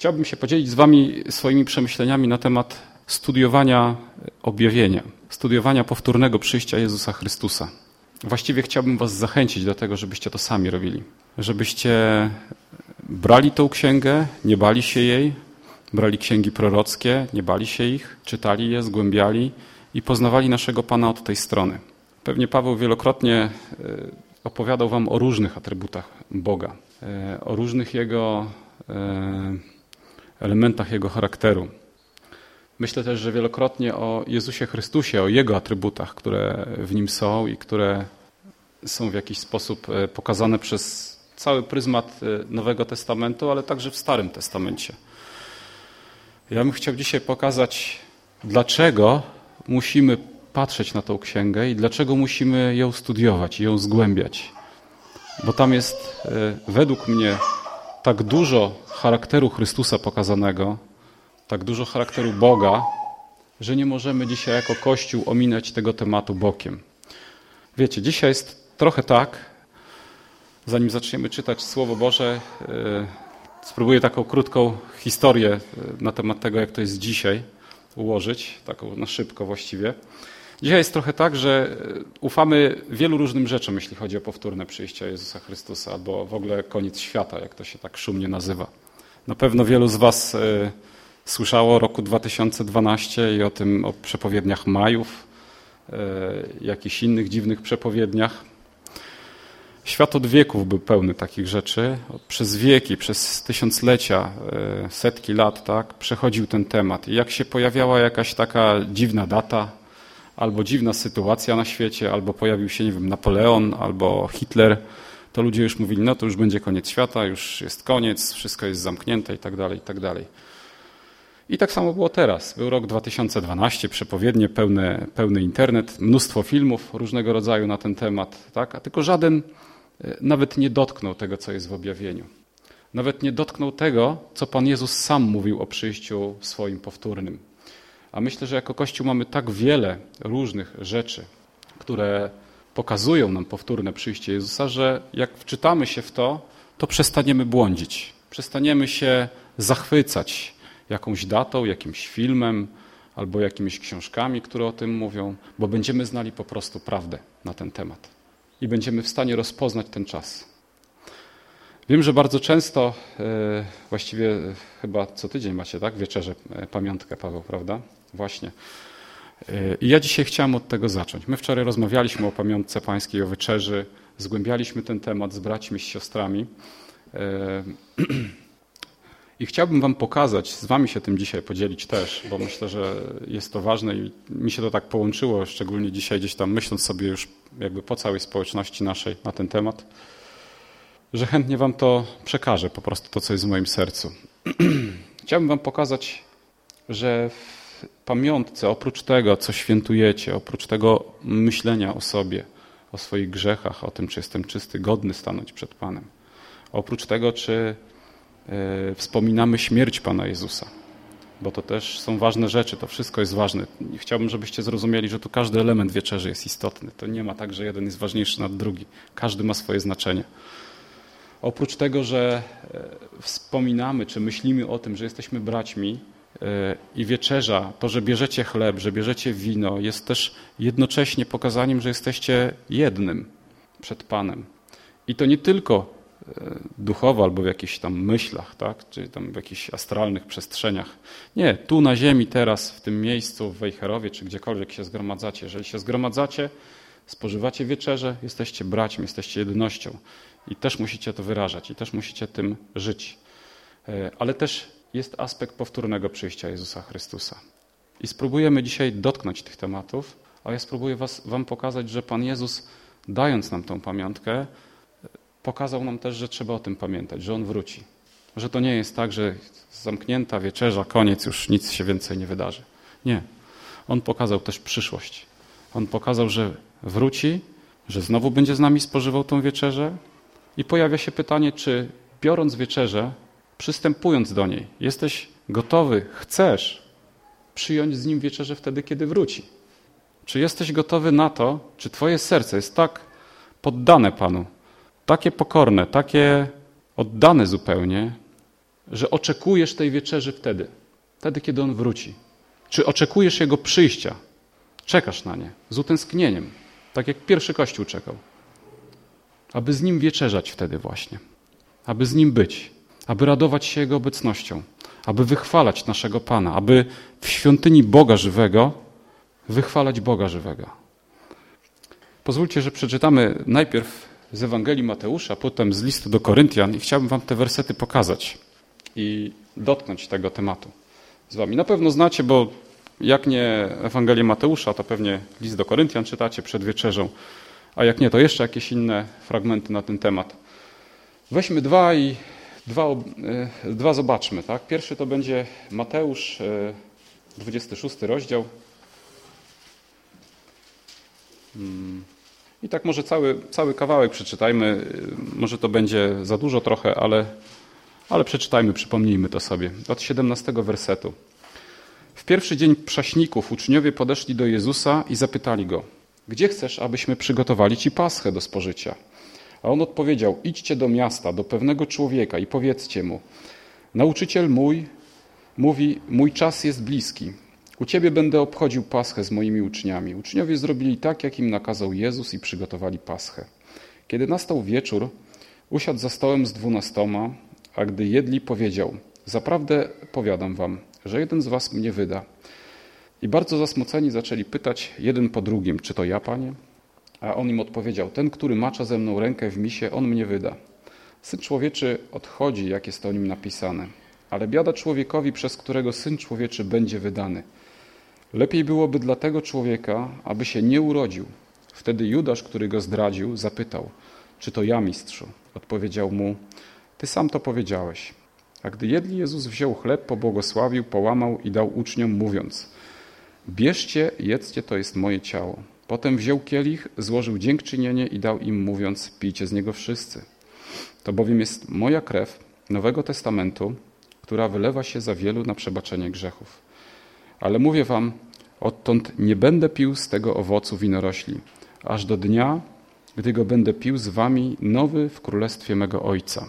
Chciałbym się podzielić z Wami swoimi przemyśleniami na temat studiowania objawienia, studiowania powtórnego przyjścia Jezusa Chrystusa. Właściwie chciałbym Was zachęcić do tego, żebyście to sami robili. Żebyście brali tą księgę, nie bali się jej, brali księgi prorockie, nie bali się ich, czytali je, zgłębiali i poznawali naszego Pana od tej strony. Pewnie Paweł wielokrotnie e, opowiadał Wam o różnych atrybutach Boga, e, o różnych Jego e, elementach Jego charakteru. Myślę też, że wielokrotnie o Jezusie Chrystusie, o Jego atrybutach, które w Nim są i które są w jakiś sposób pokazane przez cały pryzmat Nowego Testamentu, ale także w Starym Testamencie. Ja bym chciał dzisiaj pokazać, dlaczego musimy patrzeć na tą księgę i dlaczego musimy ją studiować ją zgłębiać. Bo tam jest e, według mnie tak dużo charakteru Chrystusa pokazanego, tak dużo charakteru Boga, że nie możemy dzisiaj jako Kościół ominąć tego tematu bokiem. Wiecie, dzisiaj jest trochę tak, zanim zaczniemy czytać Słowo Boże, e, spróbuję taką krótką historię e, na temat tego, jak to jest dzisiaj ułożyć, taką na szybko właściwie. Dzisiaj jest trochę tak, że e, ufamy wielu różnym rzeczom, jeśli chodzi o powtórne przyjście Jezusa Chrystusa, albo w ogóle koniec świata, jak to się tak szumnie nazywa. Na pewno wielu z Was y, słyszało o roku 2012 i o tym, o przepowiedniach Majów, y, jakichś innych dziwnych przepowiedniach. Świat od wieków był pełny takich rzeczy. Przez wieki, przez tysiąclecia, setki lat tak, przechodził ten temat. I jak się pojawiała jakaś taka dziwna data, albo dziwna sytuacja na świecie, albo pojawił się, nie wiem, Napoleon, albo Hitler, to ludzie już mówili, no to już będzie koniec świata, już jest koniec, wszystko jest zamknięte i tak dalej, i tak dalej. I tak samo było teraz. Był rok 2012, przepowiednie, pełny, pełny internet, mnóstwo filmów różnego rodzaju na ten temat, tak? a tylko żaden e, nawet nie dotknął tego, co jest w objawieniu. Nawet nie dotknął tego, co Pan Jezus sam mówił o przyjściu swoim powtórnym. A myślę, że jako Kościół mamy tak wiele różnych rzeczy, które pokazują nam powtórne przyjście Jezusa, że jak wczytamy się w to, to przestaniemy błądzić. Przestaniemy się zachwycać jakąś datą, jakimś filmem albo jakimiś książkami, które o tym mówią, bo będziemy znali po prostu prawdę na ten temat i będziemy w stanie rozpoznać ten czas. Wiem, że bardzo często, e, właściwie chyba co tydzień macie, tak? Wieczerze, e, pamiątkę, Paweł, prawda? Właśnie. I ja dzisiaj chciałem od tego zacząć. My wczoraj rozmawialiśmy o pamiątce pańskiej, o wieczerzy, zgłębialiśmy ten temat z braćmi, z siostrami. I chciałbym Wam pokazać, z Wami się tym dzisiaj podzielić też, bo myślę, że jest to ważne i mi się to tak połączyło, szczególnie dzisiaj gdzieś tam myśląc sobie już jakby po całej społeczności naszej na ten temat, że chętnie Wam to przekażę, po prostu to, co jest w moim sercu. Chciałbym Wam pokazać, że pamiątce, oprócz tego, co świętujecie, oprócz tego myślenia o sobie, o swoich grzechach, o tym, czy jestem czysty, godny stanąć przed Panem, oprócz tego, czy y, wspominamy śmierć Pana Jezusa, bo to też są ważne rzeczy, to wszystko jest ważne. Chciałbym, żebyście zrozumieli, że tu każdy element wieczerzy jest istotny. To nie ma tak, że jeden jest ważniejszy nad drugi. Każdy ma swoje znaczenie. Oprócz tego, że e, wspominamy czy myślimy o tym, że jesteśmy braćmi, i wieczerza, to, że bierzecie chleb, że bierzecie wino, jest też jednocześnie pokazaniem, że jesteście jednym przed Panem. I to nie tylko e, duchowo albo w jakichś tam myślach, tak? czy tam w jakichś astralnych przestrzeniach. Nie, tu na ziemi, teraz, w tym miejscu, w Wejherowie, czy gdziekolwiek się zgromadzacie. Jeżeli się zgromadzacie, spożywacie wieczerze, jesteście braćmi, jesteście jednością. I też musicie to wyrażać, i też musicie tym żyć. E, ale też jest aspekt powtórnego przyjścia Jezusa Chrystusa. I spróbujemy dzisiaj dotknąć tych tematów, a ja spróbuję was, Wam pokazać, że Pan Jezus, dając nam tą pamiątkę, pokazał nam też, że trzeba o tym pamiętać, że On wróci. Że to nie jest tak, że zamknięta wieczerza, koniec, już nic się więcej nie wydarzy. Nie. On pokazał też przyszłość. On pokazał, że wróci, że znowu będzie z nami spożywał tą wieczerzę i pojawia się pytanie, czy biorąc wieczerzę, przystępując do niej, jesteś gotowy, chcesz przyjąć z nim wieczerzę wtedy, kiedy wróci. Czy jesteś gotowy na to, czy twoje serce jest tak poddane Panu, takie pokorne, takie oddane zupełnie, że oczekujesz tej wieczerzy wtedy, wtedy, kiedy On wróci? Czy oczekujesz Jego przyjścia? Czekasz na nie z utęsknieniem, tak jak pierwszy Kościół czekał. Aby z Nim wieczerzać wtedy właśnie, aby z Nim być, aby radować się Jego obecnością, aby wychwalać naszego Pana, aby w świątyni Boga żywego wychwalać Boga żywego. Pozwólcie, że przeczytamy najpierw z Ewangelii Mateusza, potem z listu do Koryntian i chciałbym wam te wersety pokazać i dotknąć tego tematu z wami. Na pewno znacie, bo jak nie Ewangelię Mateusza, to pewnie list do Koryntian czytacie przed wieczerzą, a jak nie, to jeszcze jakieś inne fragmenty na ten temat. Weźmy dwa i dwa, e, dwa zobaczmy. Tak? Pierwszy to będzie Mateusz, 26 e, rozdział. Hmm. I tak może cały, cały kawałek przeczytajmy. Może to będzie za dużo trochę, ale, ale przeczytajmy, przypomnijmy to sobie. Od 17 wersetu. W pierwszy dzień prześników uczniowie podeszli do Jezusa i zapytali go: Gdzie chcesz, abyśmy przygotowali ci paschę do spożycia? A on odpowiedział: Idźcie do miasta, do pewnego człowieka i powiedzcie mu: Nauczyciel mój mówi: Mój czas jest bliski. U ciebie będę obchodził paschę z moimi uczniami. Uczniowie zrobili tak, jak im nakazał Jezus i przygotowali paschę. Kiedy nastał wieczór, usiadł za stołem z dwunastoma, a gdy jedli, powiedział: Zaprawdę powiadam wam, że jeden z was mnie wyda. I bardzo zasmuceni zaczęli pytać jeden po drugim: Czy to ja, panie? A on im odpowiedział: Ten, który macza ze mną rękę w misie, on mnie wyda. Syn człowieczy odchodzi, jak jest o nim napisane. Ale biada człowiekowi, przez którego syn człowieczy będzie wydany. Lepiej byłoby dla tego człowieka, aby się nie urodził. Wtedy Judasz, który go zdradził, zapytał: Czy to ja, mistrzu? Odpowiedział mu: Ty sam to powiedziałeś. A gdy jedli, Jezus wziął chleb, pobłogosławił, połamał i dał uczniom, mówiąc: Bierzcie, jedzcie, to jest moje ciało. Potem wziął kielich, złożył dziękczynienie i dał im, mówiąc: Pijcie z niego wszyscy. To bowiem jest moja krew Nowego Testamentu, która wylewa się za wielu na przebaczenie grzechów. Ale mówię wam, odtąd nie będę pił z tego owocu winorośli, aż do dnia, gdy go będę pił z wami nowy w królestwie mego Ojca.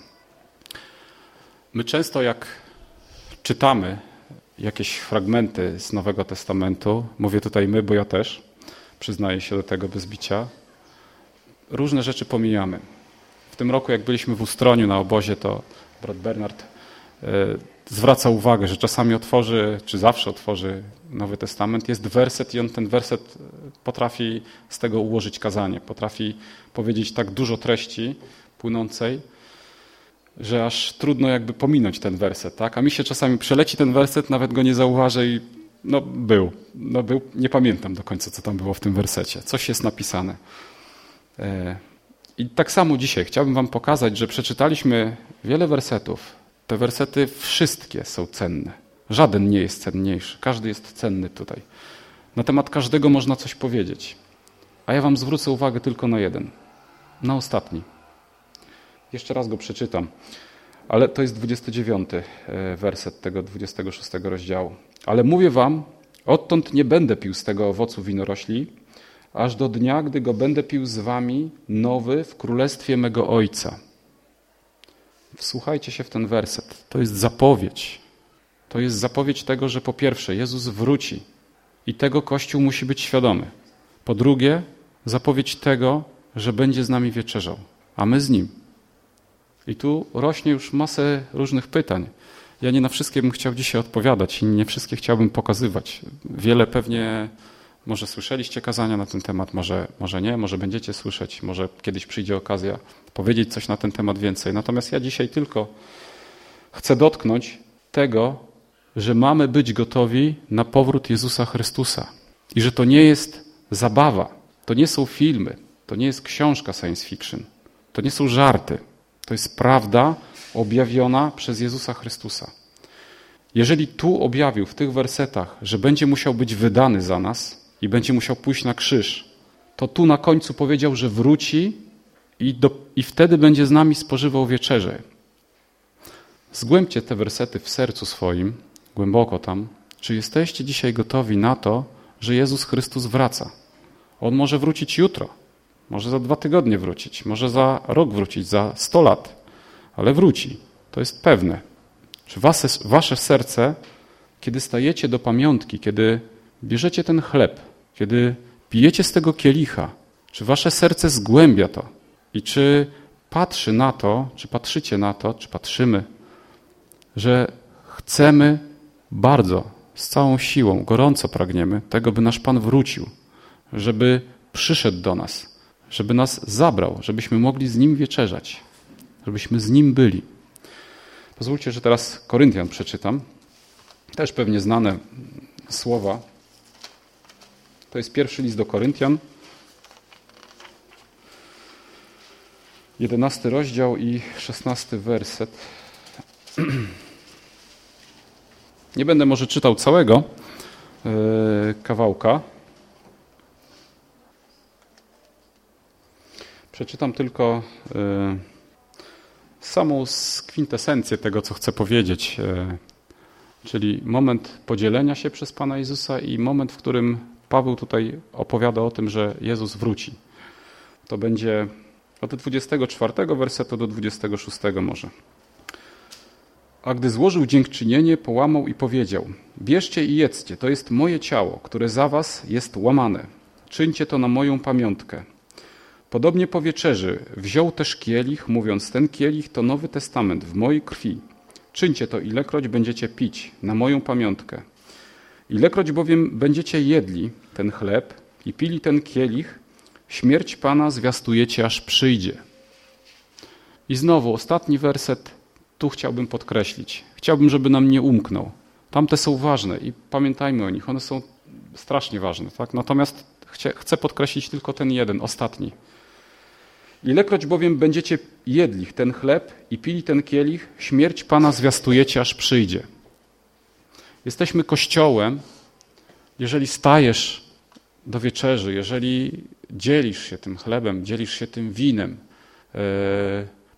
My często jak czytamy jakieś fragmenty z Nowego Testamentu, mówię tutaj my, bo ja też, przyznaję się do tego bez bicia, różne rzeczy pomijamy. W tym roku, jak byliśmy w Ustroniu na obozie, to brat Bernard e, zwraca uwagę, że czasami otworzy, czy zawsze otworzy Nowy Testament, jest werset i on ten werset potrafi z tego ułożyć kazanie, potrafi powiedzieć tak dużo treści płynącej, że aż trudno jakby pominąć ten werset, tak? A mi się czasami przeleci ten werset, nawet go nie zauważę i no był, no był, nie pamiętam do końca, co tam było w tym wersecie. Coś jest napisane. E, I tak samo dzisiaj chciałbym wam pokazać, że przeczytaliśmy wiele wersetów, te wersety wszystkie są cenne. Żaden nie jest cenniejszy. Każdy jest cenny tutaj. Na temat każdego można coś powiedzieć. A ja wam zwrócę uwagę tylko na jeden. Na ostatni. Jeszcze raz go przeczytam. Ale to jest 29 e, werset tego 26 rozdziału. Ale mówię wam, odtąd nie będę pił z tego owocu winorośli, aż do dnia, gdy go będę pił z wami nowy w królestwie mego Ojca. Wsłuchajcie się w ten werset. To jest zapowiedź. To jest zapowiedź tego, że po pierwsze Jezus wróci i tego Kościół musi być świadomy. Po drugie, zapowiedź tego, że będzie z nami wieczerzał, a my z Nim. I tu rośnie już masę różnych pytań. Ja nie na wszystkie bym chciał dzisiaj odpowiadać i nie wszystkie chciałbym pokazywać. Wiele pewnie może słyszeliście kazania na ten temat, może, może nie, może będziecie słyszeć, może kiedyś przyjdzie okazja powiedzieć coś na ten temat więcej. Natomiast ja dzisiaj tylko chcę dotknąć tego, że mamy być gotowi na powrót Jezusa Chrystusa. I że to nie jest zabawa, to nie są filmy, to nie jest książka science fiction, to nie są żarty. To jest prawda objawiona przez Jezusa Chrystusa. Jeżeli tu objawił w tych wersetach, że będzie musiał być wydany za nas, i będzie musiał pójść na krzyż, to tu na końcu powiedział, że wróci i, do, i wtedy będzie z nami spożywał wieczerzę. Zgłębcie te wersety w sercu swoim, głęboko tam. Czy jesteście dzisiaj gotowi na to, że Jezus Chrystus wraca? On może wrócić jutro, może za dwa tygodnie wrócić, może za rok wrócić, za sto lat, ale wróci. To jest pewne, Czy wasze, wasze serce, kiedy stajecie do pamiątki, kiedy bierzecie ten chleb, kiedy pijecie z tego kielicha, czy wasze serce zgłębia to? I czy patrzy na to, czy patrzycie na to, czy patrzymy, że chcemy bardzo, z całą siłą, gorąco pragniemy tego, by nasz Pan wrócił, żeby przyszedł do nas, żeby nas zabrał, żebyśmy mogli z Nim wieczerzać, żebyśmy z Nim byli. Pozwólcie, że teraz Koryntian przeczytam. Też pewnie znane słowa. To jest pierwszy list do Koryntian. Jedenasty rozdział i szesnasty werset. Nie będę może czytał całego e, kawałka. Przeczytam tylko e, samą kwintesencję tego, co chcę powiedzieć, e, czyli moment podzielenia się przez Pana Jezusa i moment, w którym Paweł tutaj opowiada o tym, że Jezus wróci. To będzie od 24 wersetu do 26 może. A gdy złożył dziękczynienie, połamał i powiedział: Bierzcie i jedzcie, to jest moje ciało, które za was jest łamane. Czyńcie to na moją pamiątkę. Podobnie po wieczerzy wziął też kielich, mówiąc: Ten kielich to nowy testament w mojej krwi. Czyńcie to, ilekroć będziecie pić, na moją pamiątkę. Ilekroć bowiem będziecie jedli ten chleb i pili ten kielich, śmierć Pana zwiastujecie, aż przyjdzie. I znowu ostatni werset tu chciałbym podkreślić. Chciałbym, żeby nam nie umknął. Tamte są ważne i pamiętajmy o nich, one są strasznie ważne. Tak? Natomiast chcę podkreślić tylko ten jeden, ostatni. Ilekroć bowiem będziecie jedli ten chleb i pili ten kielich, śmierć Pana zwiastujecie, aż przyjdzie. Jesteśmy kościołem, jeżeli stajesz do wieczerzy, jeżeli dzielisz się tym chlebem, dzielisz się tym winem, yy,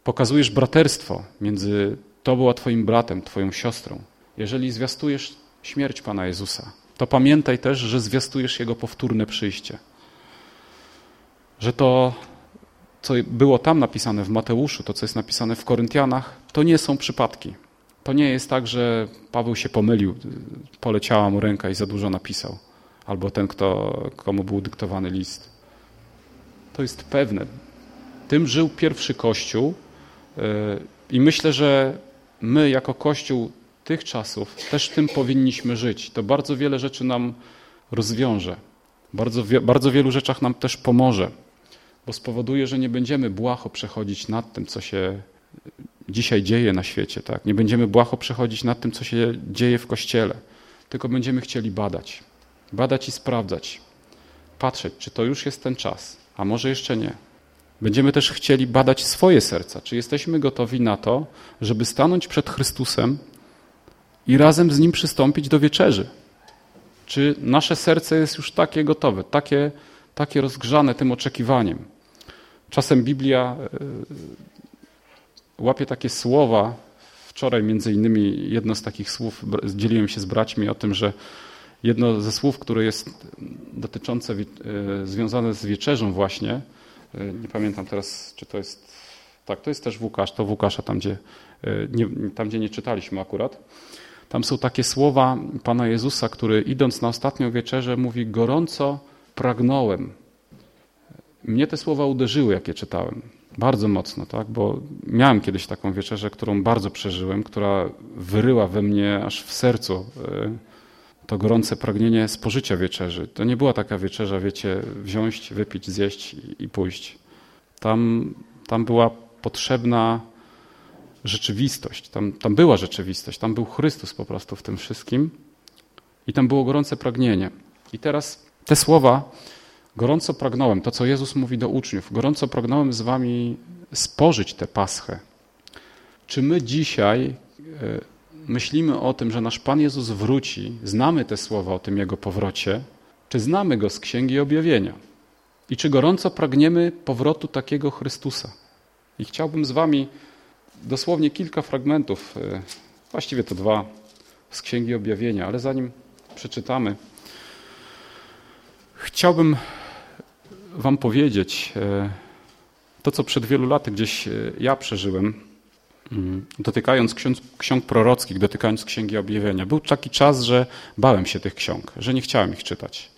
pokazujesz braterstwo między tobą a twoim bratem, twoją siostrą. Jeżeli zwiastujesz śmierć Pana Jezusa, to pamiętaj też, że zwiastujesz Jego powtórne przyjście. Że to, co było tam napisane w Mateuszu, to, co jest napisane w Koryntianach, to nie są przypadki. To nie jest tak, że Paweł się pomylił, poleciała mu ręka i za dużo napisał. Albo ten, kto, komu był dyktowany list. To jest pewne. Tym żył pierwszy Kościół, i myślę, że my jako Kościół tych czasów też tym powinniśmy żyć. To bardzo wiele rzeczy nam rozwiąże. Bardzo, bardzo wielu rzeczach nam też pomoże, bo spowoduje, że nie będziemy błaho przechodzić nad tym, co się dzisiaj dzieje na świecie. Tak? Nie będziemy błaho przechodzić nad tym, co się dzieje w Kościele, tylko będziemy chcieli badać. Badać i sprawdzać. Patrzeć, czy to już jest ten czas, a może jeszcze nie. Będziemy też chcieli badać swoje serca. Czy jesteśmy gotowi na to, żeby stanąć przed Chrystusem i razem z Nim przystąpić do wieczerzy? Czy nasze serce jest już takie gotowe, takie, takie rozgrzane tym oczekiwaniem? Czasem Biblia e, łapie takie słowa. Wczoraj między innymi jedno z takich słów, dzieliłem się z braćmi o tym, że jedno ze słów, które jest dotyczące, e, związane z wieczerzą właśnie, E, nie pamiętam teraz, czy to jest. Tak, to jest też Łukasz, to Łukasza, tam gdzie nie, tam, gdzie nie czytaliśmy akurat. Tam są takie słowa Pana Jezusa, który idąc na ostatnią wieczerzę mówi: Gorąco pragnąłem. Mnie te słowa uderzyły, jak je czytałem. Bardzo mocno, tak? bo miałem kiedyś taką wieczerzę, którą bardzo przeżyłem, która wyryła we mnie aż w sercu e, to gorące pragnienie spożycia wieczerzy. To nie była taka wieczerza, wiecie, wziąć, wypić, zjeść i, pójść. Tam, tam była potrzebna rzeczywistość. Tam, tam była rzeczywistość. Tam był Chrystus po prostu w tym wszystkim. I tam było gorące pragnienie. I teraz te słowa, gorąco pragnąłem, to co Jezus mówi do uczniów, gorąco pragnąłem z wami spożyć tę paschę. Czy my dzisiaj e, myślimy o tym, że nasz Pan Jezus wróci, znamy te słowa o tym Jego powrocie, czy znamy Go z Księgi Objawienia? I czy gorąco pragniemy powrotu takiego Chrystusa? I chciałbym z Wami dosłownie kilka fragmentów, e, właściwie to dwa, z Księgi Objawienia, ale zanim przeczytamy, chciałbym Wam powiedzieć e, to, co przed wielu laty gdzieś e, ja przeżyłem mm, dotykając ksiąg, ksiąg prorockich, dotykając Księgi Objawienia. Był taki czas, że bałem się tych ksiąg, że nie chciałem ich czytać.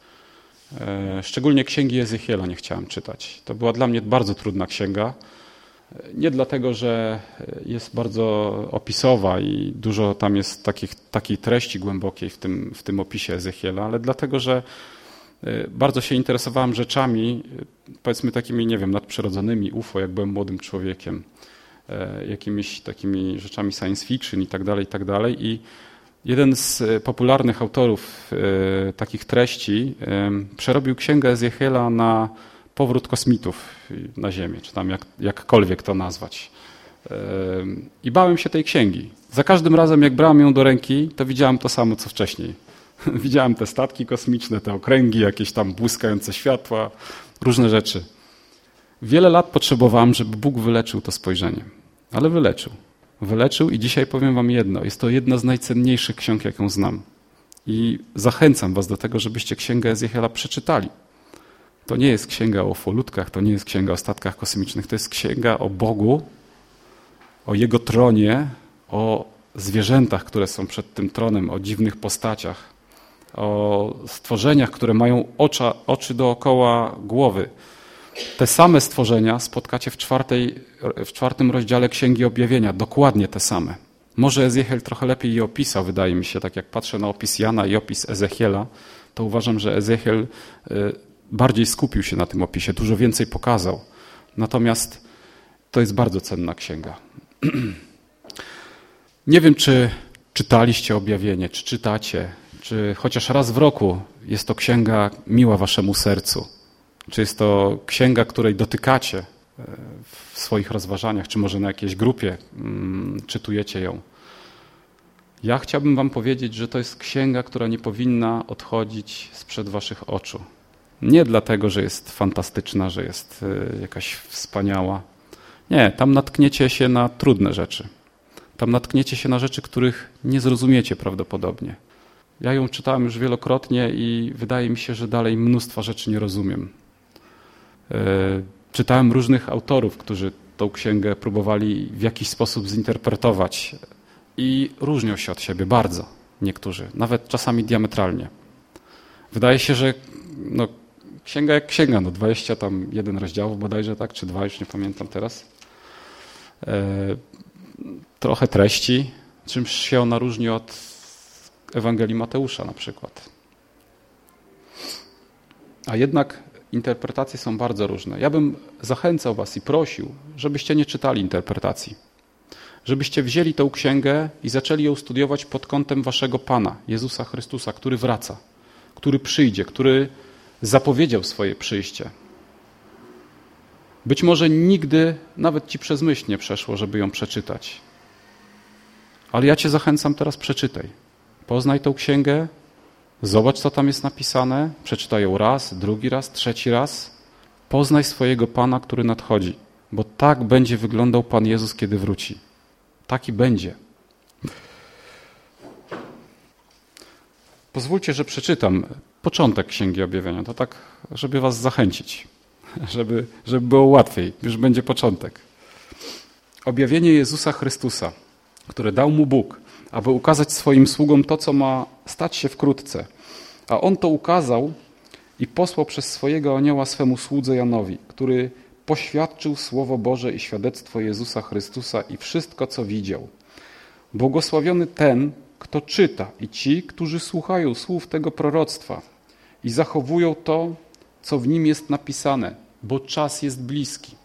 E, szczególnie Księgi Ezechiela nie chciałem czytać. To była dla mnie bardzo trudna księga. Nie dlatego, że jest bardzo opisowa i dużo tam jest takich, takiej treści głębokiej w tym, w tym opisie Ezechiela, ale dlatego, że bardzo się interesowałem rzeczami, powiedzmy takimi, nie wiem, nadprzyrodzonymi, UFO, jak byłem młodym człowiekiem, jakimiś takimi rzeczami science fiction i tak dalej, i tak dalej. I Jeden z popularnych autorów takich treści przerobił księgę Ezechiela na powrót kosmitów na Ziemię, czy tam jak, jakkolwiek to nazwać. I bałem się tej księgi. Za każdym razem, jak brałem ją do ręki, to widziałem to samo, co wcześniej. widziałem te statki kosmiczne, te okręgi, jakieś tam błyskające światła, różne rzeczy. Wiele lat potrzebowałem, żeby Bóg wyleczył to spojrzenie, ale wyleczył wyleczył i dzisiaj powiem wam jedno. Jest to jedna z najcenniejszych ksiąg, jaką znam. I zachęcam was do tego, żebyście Księgę Ezechiela przeczytali. To nie jest księga o folutkach, to nie jest księga o statkach kosmicznych, to jest księga o Bogu, o Jego tronie, o zwierzętach, które są przed tym tronem, o dziwnych postaciach, o stworzeniach, które mają ocza, oczy dookoła głowy. Te same stworzenia spotkacie w, czwartej, w czwartym rozdziale Księgi Objawienia, dokładnie te same. Może Ezechiel trochę lepiej je opisał, wydaje mi się, tak jak patrzę na opis Jana i opis Ezechiela, to uważam, że Ezechiel y, bardziej skupił się na tym opisie, dużo więcej pokazał. Natomiast to jest bardzo cenna księga. Nie wiem, czy czytaliście objawienie, czy czytacie, czy chociaż raz w roku jest to księga miła waszemu sercu. Czy jest to księga, której dotykacie e, w swoich rozważaniach, czy może na jakiejś grupie mm, czytujecie ją? Ja chciałbym Wam powiedzieć, że to jest księga, która nie powinna odchodzić sprzed Waszych oczu. Nie dlatego, że jest fantastyczna, że jest e, jakaś wspaniała. Nie, tam natkniecie się na trudne rzeczy. Tam natkniecie się na rzeczy, których nie zrozumiecie prawdopodobnie. Ja ją czytałem już wielokrotnie i wydaje mi się, że dalej mnóstwa rzeczy nie rozumiem. E, czytałem różnych autorów, którzy tą księgę próbowali w jakiś sposób zinterpretować i różnią się od siebie bardzo niektórzy, nawet czasami diametralnie. Wydaje się, że no, księga jak księga, no 20 tam jeden rozdziałów bodajże, tak, czy dwa, już nie pamiętam teraz. E, trochę treści, czymś się ona różni od Ewangelii Mateusza na przykład. A jednak interpretacje są bardzo różne. Ja bym zachęcał Was i prosił, żebyście nie czytali interpretacji. Żebyście wzięli tę księgę i zaczęli ją studiować pod kątem Waszego Pana, Jezusa Chrystusa, który wraca, który przyjdzie, który zapowiedział swoje przyjście. Być może nigdy nawet Ci przez myśl nie przeszło, żeby ją przeczytać. Ale ja Cię zachęcam teraz, przeczytaj. Poznaj tą księgę, Zobacz, co tam jest napisane, przeczytaj ją raz, drugi raz, trzeci raz. Poznaj swojego Pana, który nadchodzi, bo tak będzie wyglądał Pan Jezus, kiedy wróci. Taki będzie. Pozwólcie, że przeczytam początek Księgi Objawienia. To tak, żeby was zachęcić, żeby, żeby było łatwiej. Już będzie początek. Objawienie Jezusa Chrystusa, które dał mu Bóg, aby ukazać swoim sługom to, co ma stać się wkrótce. A on to ukazał i posłał przez swojego anioła swemu słudze Janowi, który poświadczył Słowo Boże i świadectwo Jezusa Chrystusa i wszystko, co widział. Błogosławiony ten, kto czyta i ci, którzy słuchają słów tego proroctwa i zachowują to, co w nim jest napisane, bo czas jest bliski.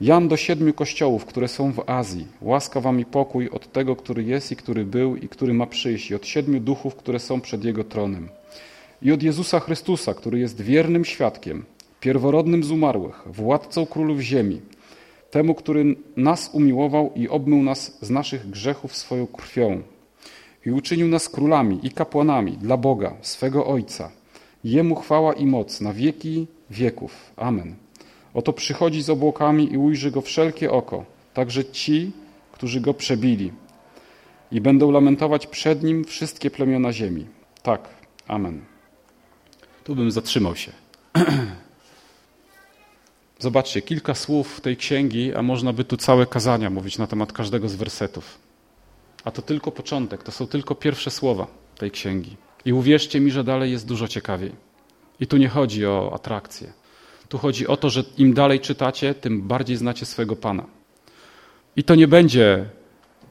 Jan do siedmiu kościołów, które są w Azji. Łaska wam i pokój od tego, który jest i który był i który ma przyjść, i od siedmiu duchów, które są przed Jego tronem. I od Jezusa Chrystusa, który jest wiernym świadkiem, pierworodnym z umarłych, władcą królów ziemi, temu, który nas umiłował i obmył nas z naszych grzechów swoją krwią i uczynił nas królami i kapłanami dla Boga, swego Ojca. Jemu chwała i moc na wieki wieków. Amen. Oto przychodzi z obłokami i ujrzy go wszelkie oko, także ci, którzy go przebili. I będą lamentować przed nim wszystkie plemiona ziemi. Tak, amen. Tu bym zatrzymał się. Zobaczcie, kilka słów tej księgi, a można by tu całe kazania mówić na temat każdego z wersetów. A to tylko początek, to są tylko pierwsze słowa tej księgi. I uwierzcie mi, że dalej jest dużo ciekawiej. I tu nie chodzi o atrakcję. Tu chodzi o to, że im dalej czytacie, tym bardziej znacie swego Pana. I to nie będzie,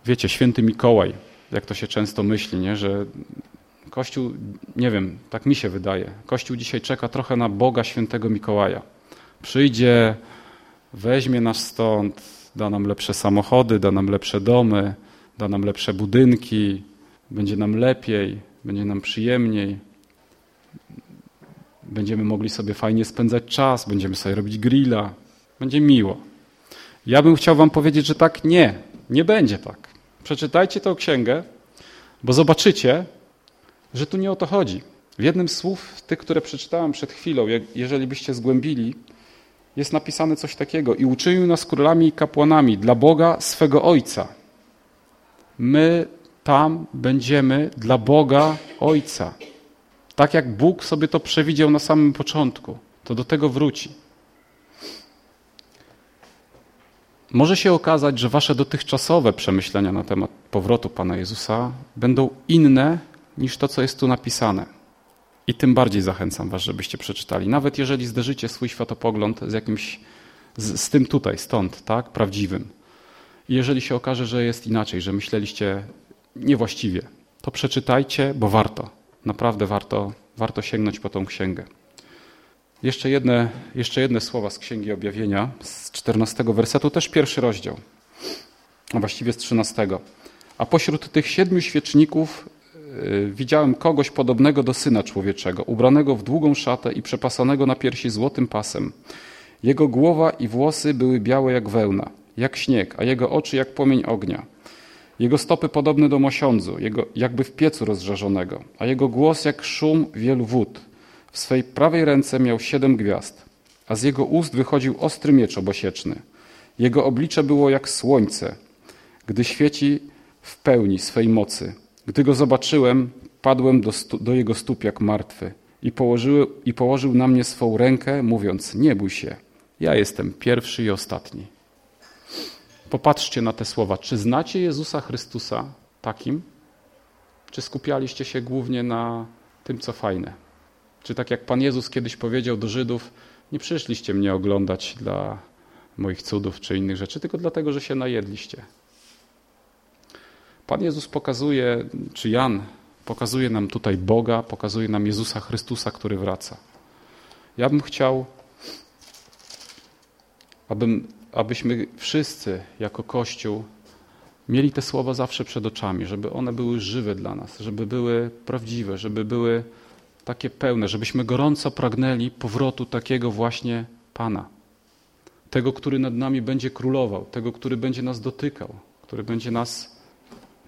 wiecie, święty Mikołaj, jak to się często myśli, nie? że Kościół, nie wiem, tak mi się wydaje, Kościół dzisiaj czeka trochę na Boga świętego Mikołaja. Przyjdzie, weźmie nas stąd, da nam lepsze samochody, da nam lepsze domy, da nam lepsze budynki, będzie nam lepiej, będzie nam przyjemniej. Będziemy mogli sobie fajnie spędzać czas, będziemy sobie robić grilla, będzie miło. Ja bym chciał Wam powiedzieć, że tak nie, nie będzie tak. Przeczytajcie tę księgę, bo zobaczycie, że tu nie o to chodzi. W jednym z słów, tych, które przeczytałem przed chwilą, jeżeli byście zgłębili, jest napisane coś takiego: I uczynił nas królami i kapłanami dla Boga swego Ojca. My tam będziemy dla Boga Ojca. Tak jak Bóg sobie to przewidział na samym początku, to do tego wróci. Może się okazać, że wasze dotychczasowe przemyślenia na temat powrotu Pana Jezusa będą inne niż to, co jest tu napisane. I tym bardziej zachęcam was, żebyście przeczytali. Nawet jeżeli zderzycie swój światopogląd z jakimś, z, z tym tutaj, stąd, tak, prawdziwym. I jeżeli się okaże, że jest inaczej, że myśleliście niewłaściwie, to przeczytajcie, bo warto. Naprawdę warto, warto sięgnąć po tą księgę. Jeszcze jedne, jeszcze jedne słowa z Księgi Objawienia, z 14 wersetu, też pierwszy rozdział, a właściwie z 13. A pośród tych siedmiu świeczników y, widziałem kogoś podobnego do Syna Człowieczego, ubranego w długą szatę i przepasanego na piersi złotym pasem. Jego głowa i włosy były białe jak wełna, jak śnieg, a jego oczy jak płomień ognia. Jego stopy podobne do mosiądzu, jego, jakby w piecu rozżarzonego, a jego głos jak szum wielu wód. W swej prawej ręce miał siedem gwiazd, a z jego ust wychodził ostry miecz obosieczny. Jego oblicze było jak słońce, gdy świeci w pełni swej mocy. Gdy go zobaczyłem, padłem do, stu, do jego stóp jak martwy i, położył, i położył na mnie swą rękę, mówiąc: Nie bój się, ja jestem pierwszy i ostatni. Popatrzcie na te słowa. Czy znacie Jezusa Chrystusa takim? Czy skupialiście się głównie na tym, co fajne? Czy tak jak Pan Jezus kiedyś powiedział do Żydów, nie przyszliście mnie oglądać dla moich cudów czy innych rzeczy, tylko dlatego, że się najedliście. Pan Jezus pokazuje, czy Jan pokazuje nam tutaj Boga, pokazuje nam Jezusa Chrystusa, który wraca. Ja bym chciał, abym abyśmy wszyscy jako Kościół mieli te słowa zawsze przed oczami, żeby one były żywe dla nas, żeby były prawdziwe, żeby były takie pełne, żebyśmy gorąco pragnęli powrotu takiego właśnie Pana. Tego, który nad nami będzie królował, tego, który będzie nas dotykał, który będzie nas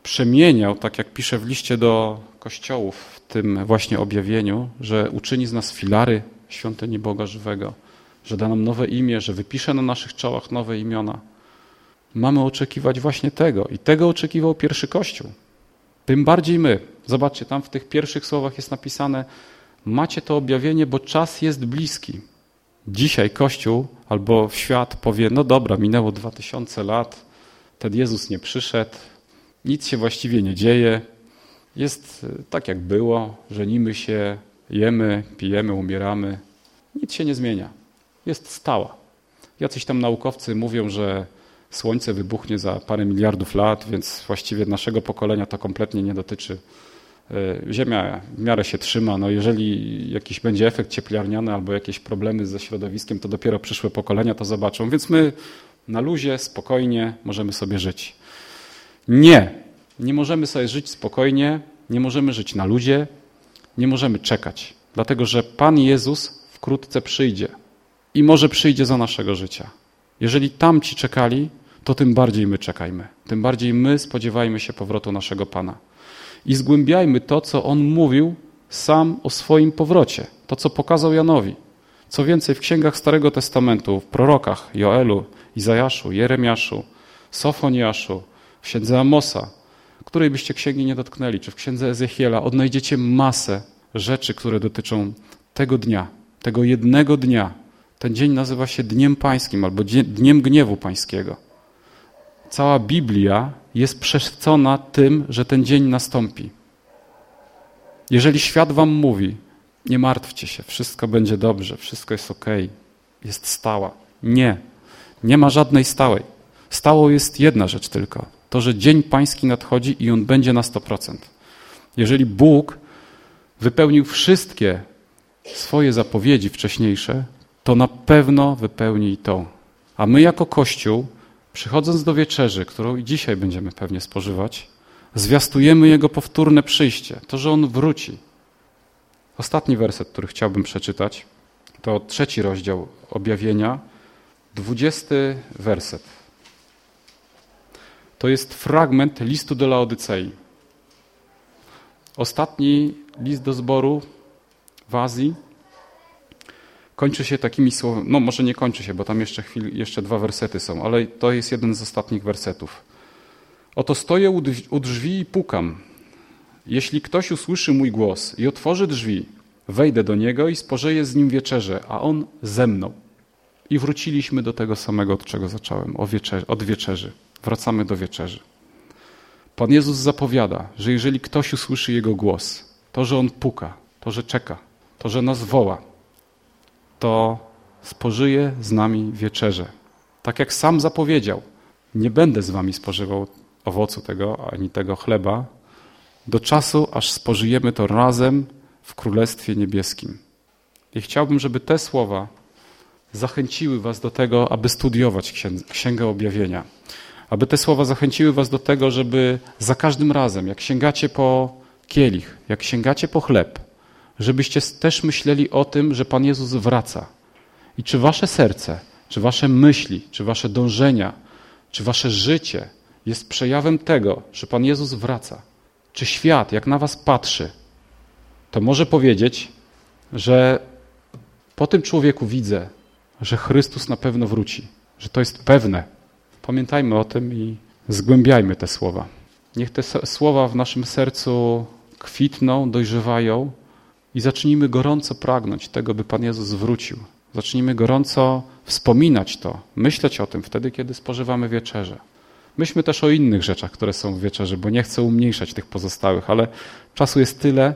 przemieniał, tak jak pisze w liście do kościołów w tym właśnie objawieniu, że uczyni z nas filary świątyni Boga żywego że da nam nowe imię, że wypisze na naszych czołach nowe imiona. Mamy oczekiwać właśnie tego. I tego oczekiwał pierwszy Kościół. Tym bardziej my. Zobaczcie, tam w tych pierwszych słowach jest napisane: Macie to objawienie, bo czas jest bliski. Dzisiaj Kościół albo świat powie: No dobra, minęło dwa tysiące lat, ten Jezus nie przyszedł, nic się właściwie nie dzieje. Jest tak, jak było, żenimy się, jemy, pijemy, umieramy. Nic się nie zmienia jest stała. Jacyś tam naukowcy mówią, że Słońce wybuchnie za parę miliardów lat, więc właściwie naszego pokolenia to kompletnie nie dotyczy. E, Ziemia w miarę się trzyma. No jeżeli jakiś będzie efekt cieplarniany albo jakieś problemy ze środowiskiem, to dopiero przyszłe pokolenia to zobaczą. Więc my na luzie, spokojnie możemy sobie żyć. Nie, nie możemy sobie żyć spokojnie, nie możemy żyć na luzie, nie możemy czekać, dlatego że Pan Jezus wkrótce przyjdzie i może przyjdzie za naszego życia. Jeżeli tamci czekali, to tym bardziej my czekajmy. Tym bardziej my spodziewajmy się powrotu naszego Pana. I zgłębiajmy to, co On mówił sam o swoim powrocie. To, co pokazał Janowi. Co więcej, w księgach Starego Testamentu, w prorokach Joelu, Izajaszu, Jeremiaszu, Sofoniaszu, w księdze Amosa, której byście księgi nie dotknęli, czy w księdze Ezechiela, odnajdziecie masę rzeczy, które dotyczą tego dnia, tego jednego dnia, Ten dzień nazywa się Dniem Pańskim albo Dniem Gniewu Pańskiego. Cała Biblia jest przesycona tym, że ten dzień nastąpi. Jeżeli świat wam mówi, nie martwcie się, wszystko będzie dobrze, wszystko jest ok, jest stała. Nie, nie ma żadnej stałej. Stałą jest jedna rzecz tylko. To, że dzień pański nadchodzi i on będzie na 100%. Jeżeli Bóg wypełnił wszystkie swoje zapowiedzi wcześniejsze, to na pewno wypełni to. A my jako Kościół, przychodząc do wieczerzy, którą i dzisiaj będziemy pewnie spożywać, zwiastujemy Jego powtórne przyjście, to, że On wróci. Ostatni werset, który chciałbym przeczytać, to trzeci rozdział objawienia, dwudziesty werset. To jest fragment listu do Laodycei. Ostatni list do zboru w Azji kończy się takimi słowami, no może nie kończy się, bo tam jeszcze, chwil, jeszcze dwa wersety są, ale to jest jeden z ostatnich wersetów. Oto stoję u drzwi i pukam. Jeśli ktoś usłyszy mój głos i otworzy drzwi, wejdę do niego i spożyję z nim wieczerzę, a on ze mną. I wróciliśmy do tego samego, od czego zacząłem, od wieczerzy. Wracamy do wieczerzy. Pan Jezus zapowiada, że jeżeli ktoś usłyszy Jego głos, to, że On puka, to, że czeka, to, że nas woła, to spożyje z nami wieczerze. Tak jak sam zapowiedział, nie będę z wami spożywał owocu tego, ani tego chleba, do czasu, aż spożyjemy to razem w Królestwie Niebieskim. I chciałbym, żeby te słowa zachęciły was do tego, aby studiować Księgę Objawienia. Aby te słowa zachęciły was do tego, żeby za każdym razem, jak sięgacie po kielich, jak sięgacie po chleb, żebyście też myśleli o tym, że Pan Jezus wraca. I czy wasze serce, czy wasze myśli, czy wasze dążenia, czy wasze życie jest przejawem tego, że Pan Jezus wraca? Czy świat, jak na was patrzy, to może powiedzieć, że po tym człowieku widzę, że Chrystus na pewno wróci, że to jest pewne. Pamiętajmy o tym i zgłębiajmy te słowa. Niech te słowa w naszym sercu kwitną, dojrzewają i zacznijmy gorąco pragnąć tego, by Pan Jezus wrócił. Zacznijmy gorąco wspominać to, myśleć o tym wtedy, kiedy spożywamy wieczerze. Myślmy też o innych rzeczach, które są w wieczerzy, bo nie chcę umniejszać tych pozostałych, ale czasu jest tyle,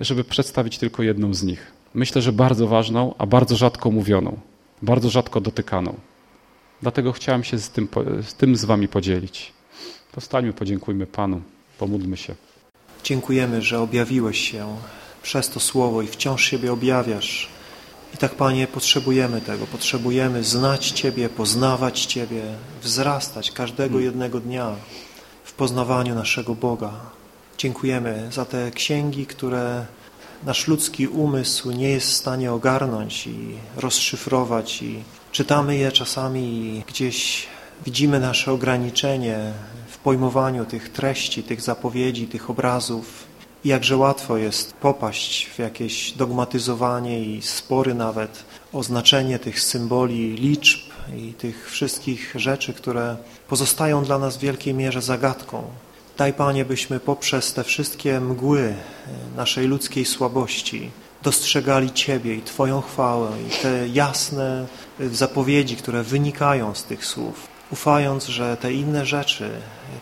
żeby przedstawić tylko jedną z nich. Myślę, że bardzo ważną, a bardzo rzadko mówioną, bardzo rzadko dotykaną. Dlatego chciałem się z tym, z tym z wami podzielić. Powstańmy, podziękujmy Panu, pomódlmy się. Dziękujemy, że objawiłeś się przez to Słowo i wciąż siebie objawiasz. I tak, Panie, potrzebujemy tego. Potrzebujemy znać Ciebie, poznawać Ciebie, wzrastać każdego hmm. jednego dnia w poznawaniu naszego Boga. Dziękujemy za te księgi, które nasz ludzki umysł nie jest w stanie ogarnąć i rozszyfrować i czytamy je czasami i gdzieś widzimy nasze ograniczenie w pojmowaniu tych treści, tych zapowiedzi, tych obrazów. I jakże łatwo jest popaść w jakieś dogmatyzowanie i spory nawet o znaczenie tych symboli, liczb i tych wszystkich rzeczy, które pozostają dla nas w wielkiej mierze zagadką. Daj, Panie, byśmy poprzez te wszystkie mgły e, naszej ludzkiej słabości dostrzegali Ciebie i Twoją chwałę i te jasne e, zapowiedzi, które wynikają z tych słów, ufając, że te inne rzeczy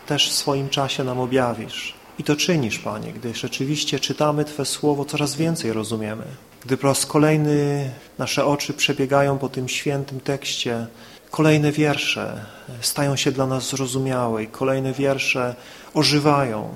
też w swoim czasie nam objawisz. I to czynisz, Panie, gdy rzeczywiście czytamy Twe Słowo, coraz więcej rozumiemy. Gdy po raz kolejny nasze oczy przebiegają po tym świętym tekście, kolejne wiersze stają się dla nas zrozumiałe i kolejne wiersze ożywają.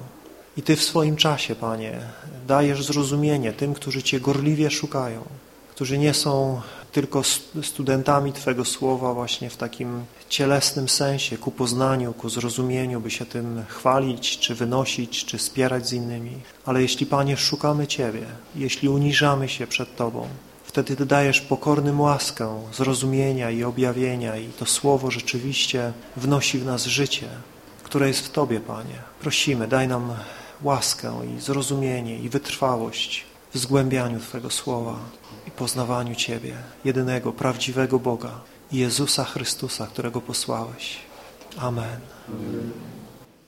I Ty w swoim czasie, Panie, dajesz zrozumienie tym, którzy Cię gorliwie szukają, którzy nie są tylko studentami Twego Słowa właśnie w takim cielesnym sensie, ku poznaniu, ku zrozumieniu, by się tym chwalić, czy wynosić, czy spierać z innymi. Ale jeśli, Panie, szukamy Ciebie, jeśli uniżamy się przed Tobą, wtedy Ty dajesz pokornym łaskę zrozumienia i objawienia i to Słowo rzeczywiście wnosi w nas życie, które jest w Tobie, Panie. Prosimy, daj nam łaskę i zrozumienie i wytrwałość w zgłębianiu Twojego Słowa i poznawaniu Ciebie, jedynego, prawdziwego Boga, Jezusa Chrystusa, którego posłałeś. Amen. Amen.